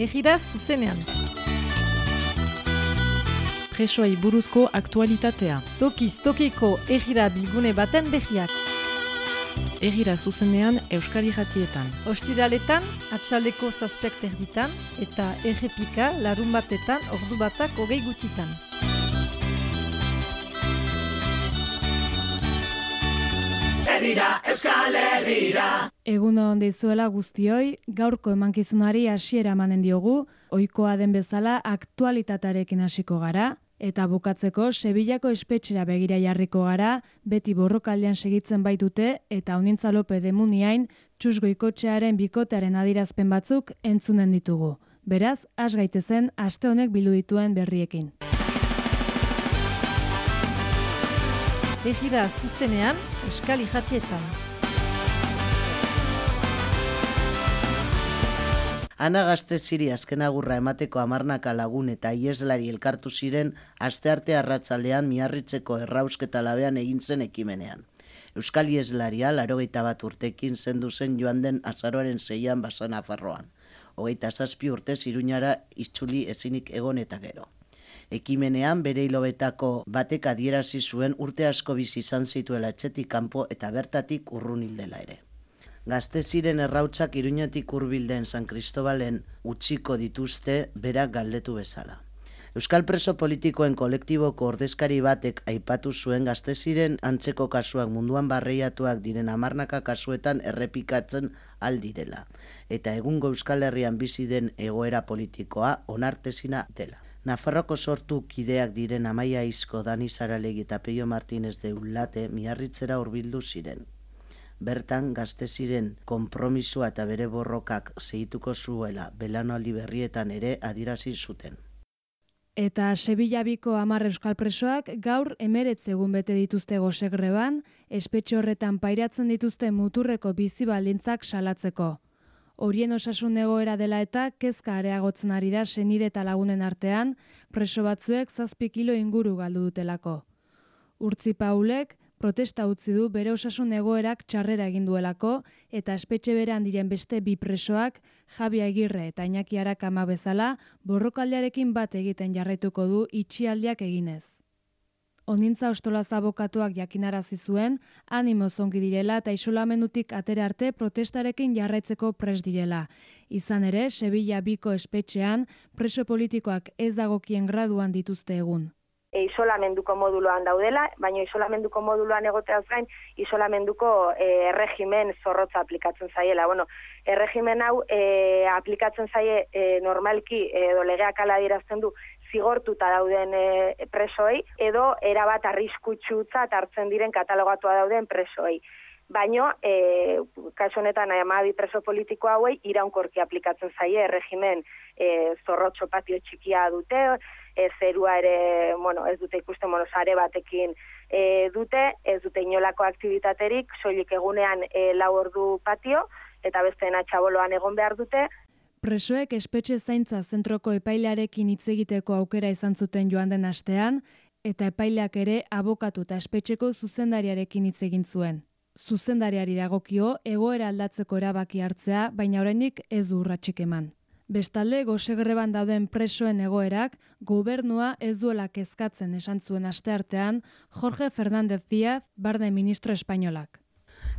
Egira zuzenean. Presoai buruzko aktualitatea. Tokiz tokiko egira bilgune baten behiak. Egira zuzenean Euskari jatietan. Ostiraletan, atxaldeko zazpiak terditan, eta errepika larun batetan ordu batak hogei gutitan. Herrira, Euskal Herrira. Egun hon dizuela guztioi, gaurko emankizunari hasiera emanen diogu, ohikoa den bezala aktualitatearekin hasiko gara, eta bukatzeko Sevillako espetxera begira jarriko gara, beti borrokaldean segitzen baitute, eta honintza lope demuniain, txusgoikotxearen bikotearen adirazpen batzuk entzunen ditugu. Beraz, has gaitezen aste honek bildu dituen berriekin. Egira zuzenean, Euskal Ijatietan. Ana gazte ziri azken agurra emateko amarnaka lagun eta ieslari elkartu ziren astearte arratsaldean miarritzeko errausketa labean egin zen ekimenean. Euskal ieslaria larogeita bat urtekin zendu zen joan den azaroaren zeian basan afarroan. Hogeita zazpi urte ziruñara itzuli ezinik egon eta gero. Ekimenean bere hilobetako batek adierazi zuen urte asko bizi izan zituela etxetik kanpo eta bertatik urrun hildela ere. Gazte ziren errautzak iruñetik hurbilden San Cristobalen utziko dituzte berak galdetu bezala. Euskal preso politikoen kolektiboko ordezkari batek aipatu zuen gazte ziren antzeko kasuak munduan barreiatuak diren amarnaka kasuetan errepikatzen aldirela. Eta egungo Euskal Herrian bizi den egoera politikoa onartezina dela. Nafarroko sortu kideak diren Amaia Izko, Dani Zaralegi eta Peio Martinez de Ulate miarritzera hurbildu ziren. Bertan gazte ziren konpromisua eta bere borrokak zehituko zuela belanaldi berrietan ere adirazi zuten. Eta Sevilla biko amar euskal presoak gaur emeretz egun bete dituzte gosegreban, espetxe horretan pairatzen dituzte muturreko bizi baldintzak salatzeko. Horien osasun egoera dela eta kezka areagotzen ari da senide eta lagunen artean, preso batzuek zazpi kilo inguru galdu dutelako. Urtzi Paulek protesta utzi du bere osasun egoerak txarrera egin duelako eta espetxe berean diren beste bi presoak Javi Agirre eta Iñaki Arakama bezala borrokaldearekin bat egiten jarraituko du itxialdiak eginez. Onintza ostolaz abokatuak jakinarazi zuen, animo zongi direla eta isolamendutik atera arte protestarekin jarraitzeko pres direla. Izan ere, Sevilla biko espetxean, preso politikoak ez dagokien graduan dituzte egun. E, isolamenduko moduloan daudela, baina isolamenduko moduluan egoteaz gain, isolamenduko e, erregimen zorrotza aplikatzen zaiela. Bueno, erregimen hau e, aplikatzen zaie e, normalki edo legeak ala dirazten du zigortuta dauden e, presoei, edo erabat arriskutsutza hartzen diren katalogatua dauden presoei. Baino, e, kaso honetan amabi preso politiko hauei iraunkorki aplikatzen zaie regimen e, zorrotxo patio txikia dute, e, zerua ere, bueno, ez dute ikusten bueno, sare batekin e, dute, ez dute inolako aktivitaterik, soilik egunean e, lau ordu patio, eta beste natxaboloan egon behar dute, Presoek espetxe zaintza zentroko epailearekin hitz egiteko aukera izan zuten joan den astean, eta epaileak ere abokatu eta espetxeko zuzendariarekin hitz egin zuen. Zuzendariari dagokio egoera aldatzeko erabaki hartzea, baina oraindik ez du urratsik eman. Bestalde, gozegreban dauden presoen egoerak, gobernua ez duela kezkatzen esan zuen asteartean Jorge Fernández Díaz, barde ministro espainolak.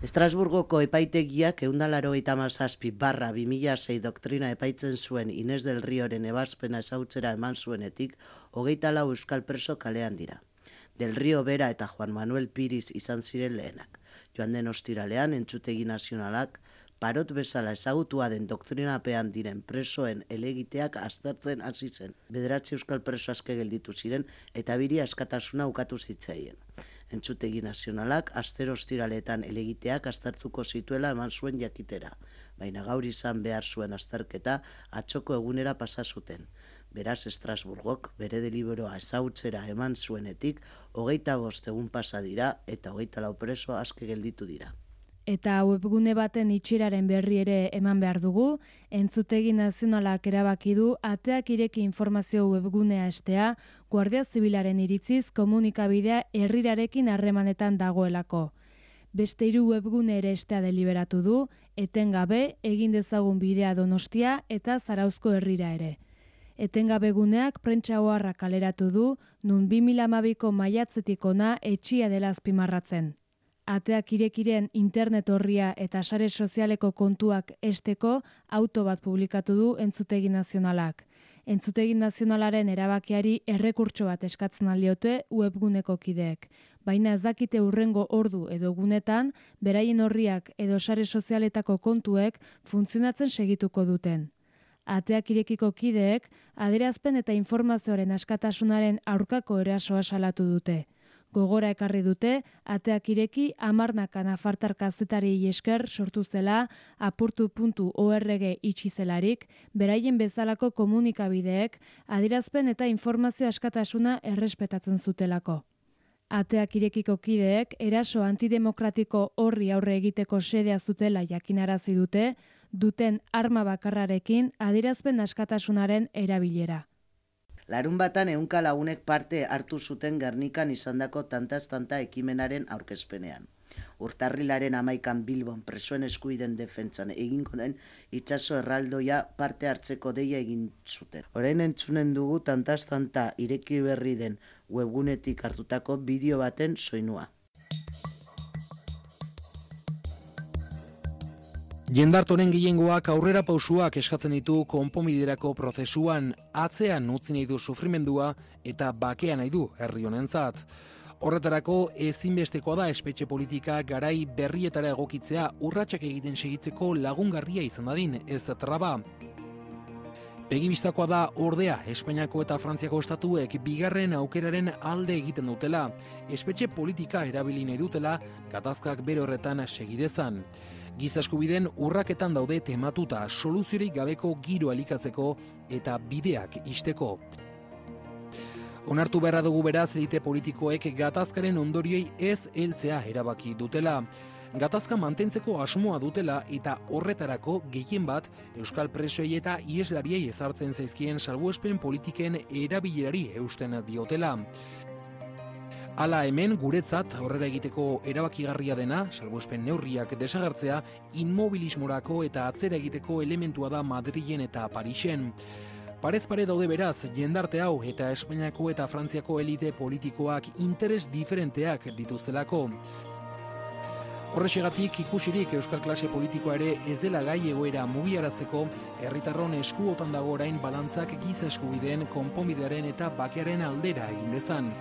Estrasburgoko epaitegiak eundalaro eta mazazpi barra 2006 doktrina epaitzen zuen Inez del Rioren ebazpena ezautzera eman zuenetik, hogeita lau euskal preso kalean dira. Del Rio Bera eta Juan Manuel Piriz izan ziren lehenak. Joan den ostiralean entzutegi nazionalak, parot bezala ezagutua den doktrinapean diren presoen elegiteak aztertzen hasi zen. Bederatzi euskal preso aske gelditu ziren eta biri askatasuna ukatu zitzaien entzutegi nazionalak astero ostiraletan elegiteak astartuko zituela eman zuen jakitera, baina gaur izan behar zuen astarketa atxoko egunera pasa zuten. Beraz Estrasburgok bere deliberoa ezautzera eman zuenetik, hogeita bost egun pasa dira eta hogeita lau preso aske gelditu dira. Eta webgune baten itxiraren berri ere eman behar dugu, entzutegi nazionalak erabaki du ateak ireki informazio webgunea estea, Guardia Zibilaren iritziz komunikabidea herrirarekin harremanetan dagoelako. Beste hiru webgune ere estea deliberatu du, etengabe, egin dezagun bidea donostia eta zarauzko herrira ere. Etengabe guneak prentsa hoarra kaleratu du, nun 2012ko maiatzetik ona etxia dela azpimarratzen. Ateak irekiren internet horria eta sare sozialeko kontuak esteko auto bat publikatu du entzutegi nazionalak. Entzutegi nazionalaren erabakiari errekurtso bat eskatzen aldiote webguneko kideek. Baina ez dakite urrengo ordu edo gunetan, beraien horriak edo sare sozialetako kontuek funtzionatzen segituko duten. Ateak irekiko kideek, adierazpen eta informazioaren askatasunaren aurkako erasoa salatu dute gogora ekarri dute, ateak ireki amarnakan afartar kazetari esker sortu zela apurtu.org itxizelarik, beraien bezalako komunikabideek adirazpen eta informazio askatasuna errespetatzen zutelako. Ateak irekiko kideek eraso antidemokratiko horri aurre egiteko sedea zutela jakinarazi dute, duten arma bakarrarekin adirazpen askatasunaren erabilera. Larun batan eunka lagunek parte hartu zuten Gernikan izandako tantaz tanta ekimenaren aurkezpenean. Urtarrilaren amaikan Bilbon presoen eskuiden defentsan egingo den itxaso erraldoia parte hartzeko deia egin zuten. Orain entzunen dugu tantaz tanta ireki berri den webgunetik hartutako bideo baten soinua. Jendartoren gehiengoak aurrera pausuak eskatzen ditu konpomiderako prozesuan atzean utzi nahi du sufrimendua eta bakea nahi du herri honentzat. Horretarako ezinbestekoa da espetxe politika garai berrietara egokitzea urratsak egiten segitzeko lagungarria izan dadin ez traba. Begibistakoa da ordea Espainiako eta Frantziako estatuek bigarren aukeraren alde egiten dutela. Espetxe politika erabili nahi dutela gatazkak bere horretan segidezan. Giza eskubideen urraketan daude tematuta soluziorik gabeko giro alikatzeko eta bideak isteko. Onartu beharra dugu beraz elite politikoek gatazkaren ondorioi ez heltzea erabaki dutela. Gatazka mantentzeko asmoa dutela eta horretarako gehien bat Euskal Presoi eta Ieslariei ezartzen zaizkien salbuespen politiken erabilerari eusten diotela. Hala hemen guretzat aurrera egiteko erabakigarria dena, salbuespen neurriak desagertzea, inmobilismorako eta atzera egiteko elementua da Madrilen eta Parisen. Parez pare daude beraz, jendarte hau eta Espainiako eta Frantziako elite politikoak interes diferenteak dituzelako. Horrexegatik ikusirik Euskal Klase politikoa ere ez dela gai egoera mugiarazeko, herritarron eskuotan dago orain balantzak giza eskubideen, konponbidearen eta bakearen aldera egin dezan.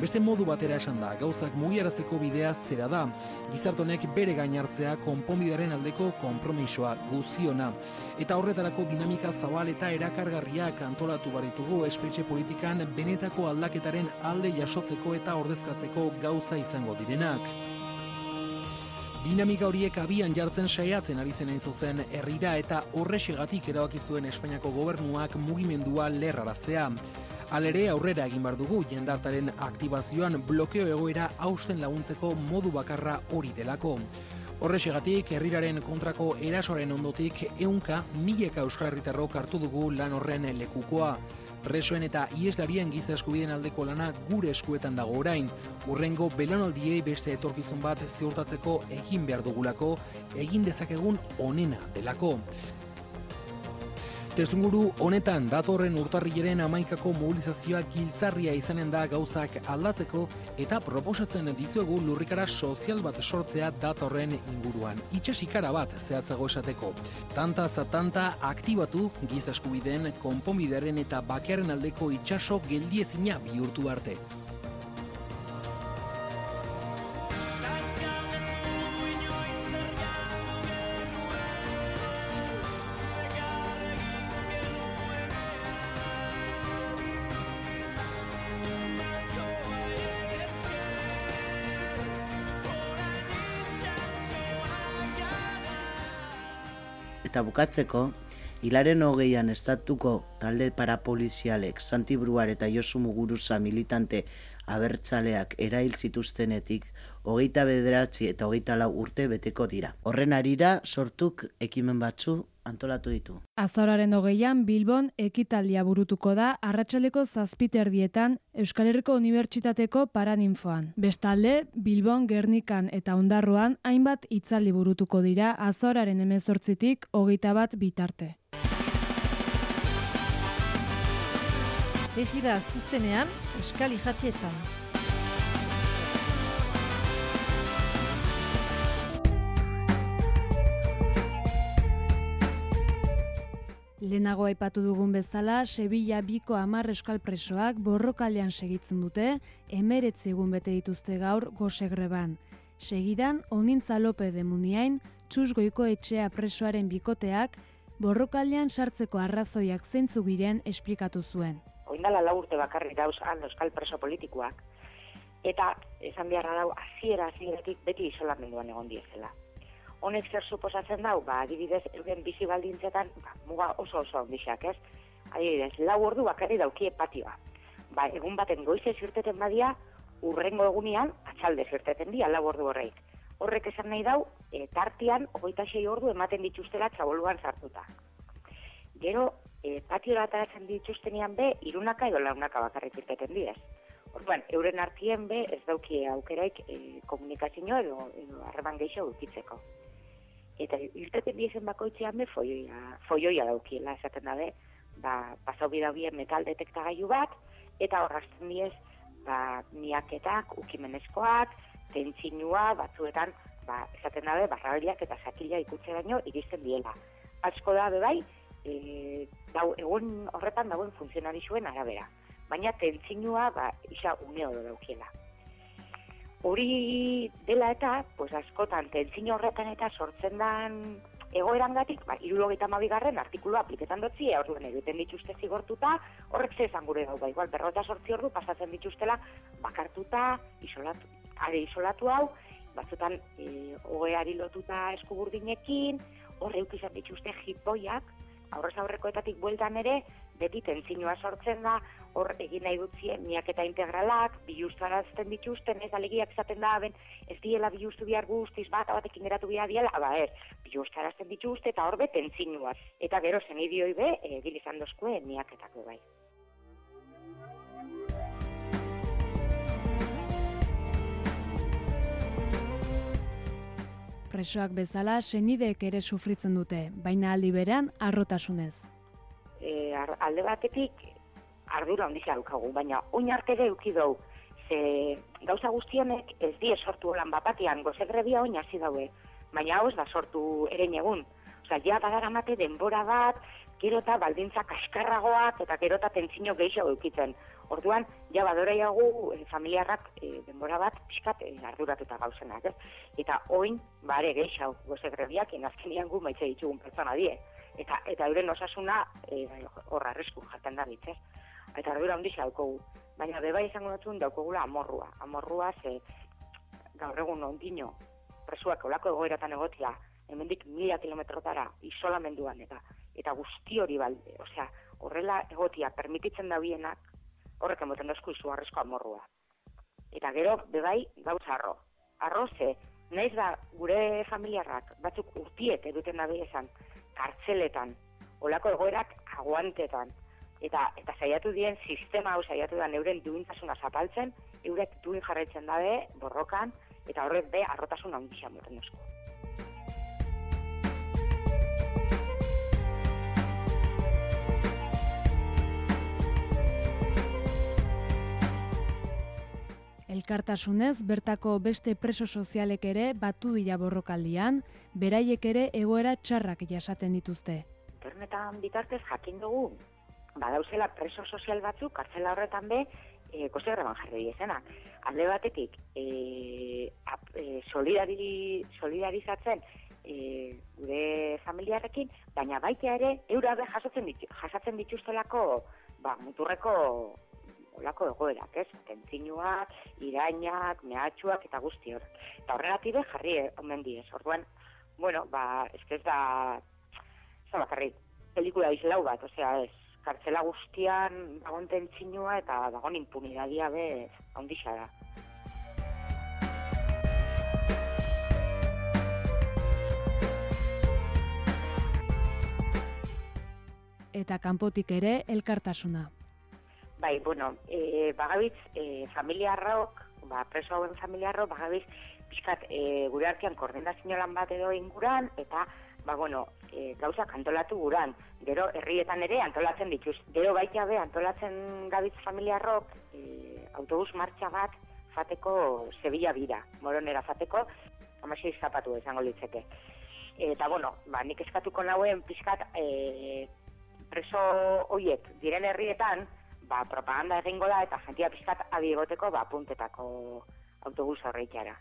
Beste modu batera esan da, gauzak mugiarazeko bidea zera da. Gizartonek bere gainartzea konponbidearen aldeko konpromisoa guziona. Eta horretarako dinamika zabal eta erakargarriak antolatu baritugu espetxe politikan benetako aldaketaren alde jasotzeko eta ordezkatzeko gauza izango direnak. Dinamika horiek abian jartzen saiatzen ari zen zuzen herrira eta horrexegatik erabaki zuen Espainiako gobernuak mugimendua lerraraztea. Alere aurrera egin bar dugu jendartaren aktibazioan blokeo egoera hausten laguntzeko modu bakarra hori delako. Horrexegatik, herriraren kontrako erasoaren ondotik eunka mileka euskarritarrok hartu dugu lan horren lekukoa. Presoen eta ieslarien giza eskubiden aldeko lana gure eskuetan dago orain. Urrengo belanaldiei beste etorkizun bat ziurtatzeko egin behar dugulako, egin dezakegun onena delako. Testunguru honetan datorren urtarrileren amaikako mobilizazioa giltzarria izanen da gauzak aldatzeko eta proposatzen dizuegu lurrikara sozial bat sortzea datorren inguruan. Itxasikara bat zehatzago esateko. Tanta zatanta aktibatu gizaskubideen, konponbideren eta bakearen aldeko itxaso geldiezina bihurtu arte. Eta bukatzeko, hilaren hogeian estatuko talde parapolizialek Santibruar eta Josu Muguruza militante abertzaleak erail zituztenetik hogeita bederatzi eta hogeita lau urte beteko dira. Horren arira sortuk ekimen batzu antolatu ditu. Azoraren hogeian Bilbon ekitaldia burutuko da arratsaleko zazpiterdietan Euskal Herriko Unibertsitateko paraninfoan. Bestalde, Bilbon, Gernikan eta Ondarroan hainbat itzaldi burutuko dira azoraren emezortzitik hogeita bat bitarte. Egira zuzenean Euskal Ijatietan. Lehenago aipatu dugun bezala, Sevilla biko amar euskal presoak borrokaldean segitzen dute, emeretzi egun bete dituzte gaur gosegreban. Segidan, Onintza Lope de Muniain, txus goiko etxea presoaren bikoteak, borrokaldean sartzeko arrazoiak zeintzu giren esplikatu zuen. Oindala lau urte bakarrik dauz han euskal preso politikoak, eta esan beharra dau, hasiera hasieratik beti isolamenduan egon diezela honek zer suposatzen dau, ba, adibidez, euren bizi baldintzetan, ba, muga oso oso ondixak, ez? Adibidez, lau ordu bakarri daukie patioa. Ba, egun baten goize zirteten badia, urrengo egunean, atxalde zirteten dia, lau ordu horreik. Horrek esan nahi dau, e, tartian, ogoita ordu ematen dituztela txaboluan sartuta. Gero, e, patiora ataratzen dituztenean be, irunaka edo launaka bakarrik zirteten diez. Orduan, euren artien be, ez dauki aukeraik e, komunikazio edo, edo harreman gehiago dukitzeko eta irteten diezen bakoitzean be foioia, foioia daukiela esaten dabe, ba, pasau bidabien metal detektagailu bat, eta horrazten diez, ba, miaketak, ukimenezkoak, tentzinua, batzuetan, ba, esaten dabe, barrabeliak eta sakila ikutze baino iristen diela. Asko da, bai, e, dau, egun horretan dauen funtzionari zuen arabera. Baina tentzinua, ba, isa uneo daukiela. Hori dela eta, pues askotan, tentzin horretan eta sortzen dan egoerangatik, ba, irurogeita mabigarren artikulu apliketan dutzi, orduan egiten dituzte zigortuta, horrek ze esan gure ba, igual, berrota sortzi ordu pasatzen dituztela, bakartuta, isolatu, are isolatu hau, batzutan, e, ogeari lotuta eskuburdinekin, horre eukizan dituzte jipoiak, aurrez aurrekoetatik bueltan ere, beti tentzinua sortzen da, hor egin nahi dutzien, miak eta integralak, bilustarazten dituzten, ez alegiak zaten da, ben, ez diela bilustu bihar guztiz bat, abatekin geratu bihar diela, aba er, bilustarazten dituzte eta hor be tentzinua. Eta gero zen idioi be, egin izan dozkue miak eta bai. Presoak bezala, senideek ere sufritzen dute, baina aldi berean arrotasunez. E, alde batetik, ardura ondizia daukagu, baina oin arte euki dugu, ze gauza guztionek ez die sortu holan bapatian, gozegrebia oin hasi daue, baina hau ez da sortu ere egun. Osa, ja badara mate denbora bat, gero eta baldintza kaskarragoak eta gero eta tentzino gehiago eukitzen. Orduan, ja badora jagu e, familiarrak e, denbora bat pixkat e, arduratuta gauzenak, ez? Eta oin, bare gehiago, goze grebiak, inazkenian gu maitze ditugun pertsona die. Eta, eta euren osasuna e, horra resku jaten da bitz, Eta ardura handi gu. Baina beba izango dutun daukogula amorrua. Amorrua ze gaur egun ondino presuak olako egoeratan egotia hemendik mila kilometrotara isolamenduan eta eta guzti hori balde, osea, horrela egotia permititzen da bienak, horrek emoten dozku izu arrezko amorrua. Eta gero, bebai, gautza arro. Arro ze, nahiz da gure familiarrak batzuk urtiek eduten da esan, kartzeletan, olako egoerak aguantetan, eta eta saiatu dien sistema hau saiatu da neuren duintasuna zapaltzen, eurek duin jarraitzen dabe, borrokan, eta horrek be, arrotasun handia moten dozku. Elkartasunez, bertako beste preso sozialek ere batu dira borrokaldian, beraiek ere egoera txarrak jasaten dituzte. Internetan bitartez jakin dugu, badauzela preso sozial batzuk, kartzela horretan be, e, kosegraban jarri ezena. Alde batetik, e, ap, e, solidari, solidarizatzen e, gure familiarekin, baina baita ere, eura be jasatzen, ditu, jasatzen dituztelako ba, muturreko olako egoerak, ez? Tentzinuak, irainak, mehatxuak eta guzti hor. Eta horregatik jarri omen diez. Orduan, bueno, ba, ez ez da, ez da bakarrik, pelikula izlau bat, osea, ez, kartzela guztian dagon tentzinua eta dagon impunidadia bez handixa da. Eta kanpotik ere elkartasuna. Bai, bueno, e, bagabitz e, familiarrok, ba, preso hauen familiarrok, bagabitz pixkat e, gure artean koordinazio lan bat edo inguran, eta ba, bueno, e, gauzak antolatu guran. Gero, herrietan ere antolatzen dituz. Gero baita be, antolatzen gabitz familiarrok, e, autobus martxa bat fateko Sevilla bira, moronera fateko, amasi zapatu esango litzeke. Eta, bueno, ba, nik eskatuko nauen pixkat e, preso hoiek diren herrietan, ba, propaganda egingo da eta jentia pixkat abigoteko ba, puntetako autobus horreitara.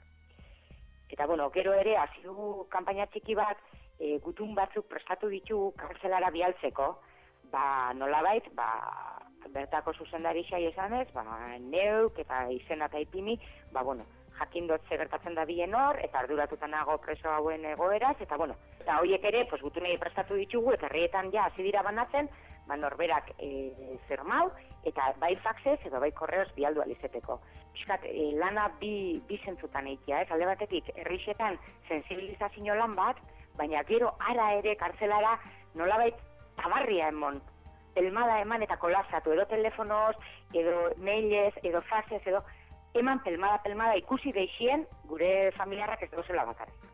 Eta, bueno, gero ere, hasi dugu kanpaina txiki bat, e, gutun batzuk prestatu ditu kartzelara bialtzeko, ba, nolabait, ba, bertako zuzendari xai esanez, ba, neuk eta izena eta ipini, ba, bueno, jakin dut gertatzen da bien hor, eta arduratuta nago preso hauen egoeraz, eta bueno, eta horiek ere, pues, gutunei prestatu ditugu, eta herrietan ja, hasi dira banatzen, ba, norberak e, zer mau, eta bai faxez, edo bai korreoz bialdu alizeteko. Piskat, e, lana bi, bi zentzutan eikia, ez, alde batetik, herrixetan sensibilizazio lan bat, baina gero ara ere kartzelara nolabait tabarria emon, pelmada eman eta kolazatu, edo telefonoz, edo mailez, edo faxez, edo eman pelmada pelmada ikusi deixien gure familiarrak ez dozela bakarrik.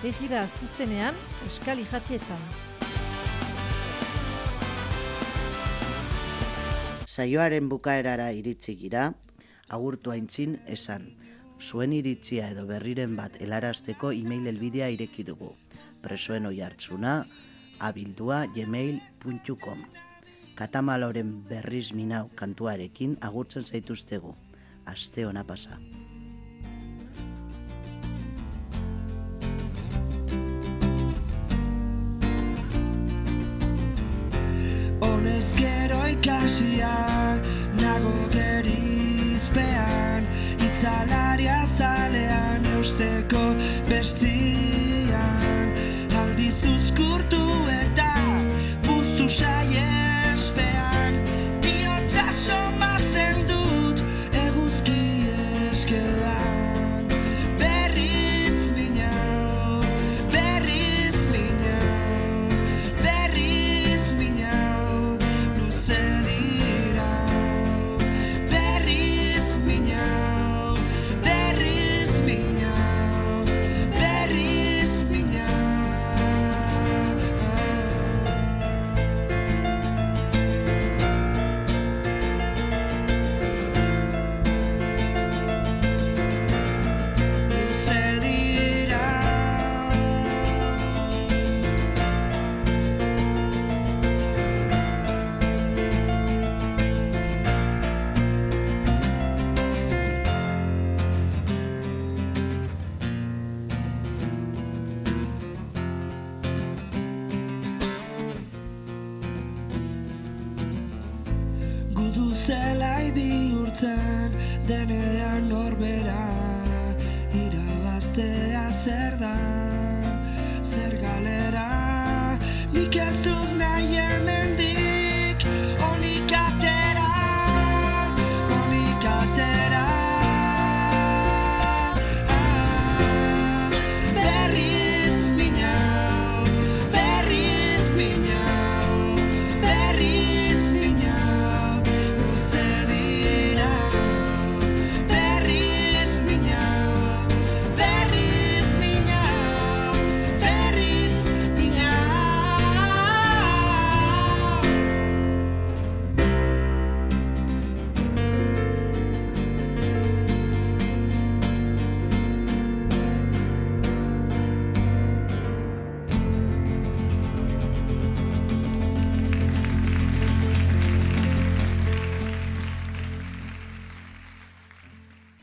Egira zuzenean, Euskal Ijatietan. Saioaren bukaerara iritsi gira, agurtu aintzin esan. Zuen iritzia edo berriren bat helarazteko e-mail elbidea ireki dugu. Presoen oi hartzuna, abildua gmail.com Katamaloren berriz minau kantuarekin agurtzen zaituztegu. Aste ona pasa. Honezkero ikasia nago gerizpean Itzalaria zalean eusteko bestian. Aldiz uzkurtu eta puztu saiespean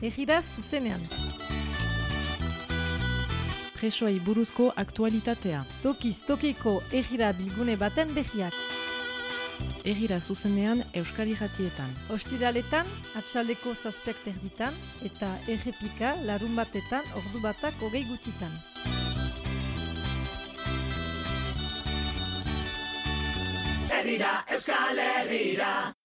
egira zuzenean. Presoei buruzko aktualitatea. Tokiz tokiko egira bilgune baten behiak. Egira zuzenean Euskal Irratietan. Ostiraletan, atxaldeko zazpiak terditan, eta errepika larun batetan ordu batak hogei gutitan. Herrira, Euskal Herrira.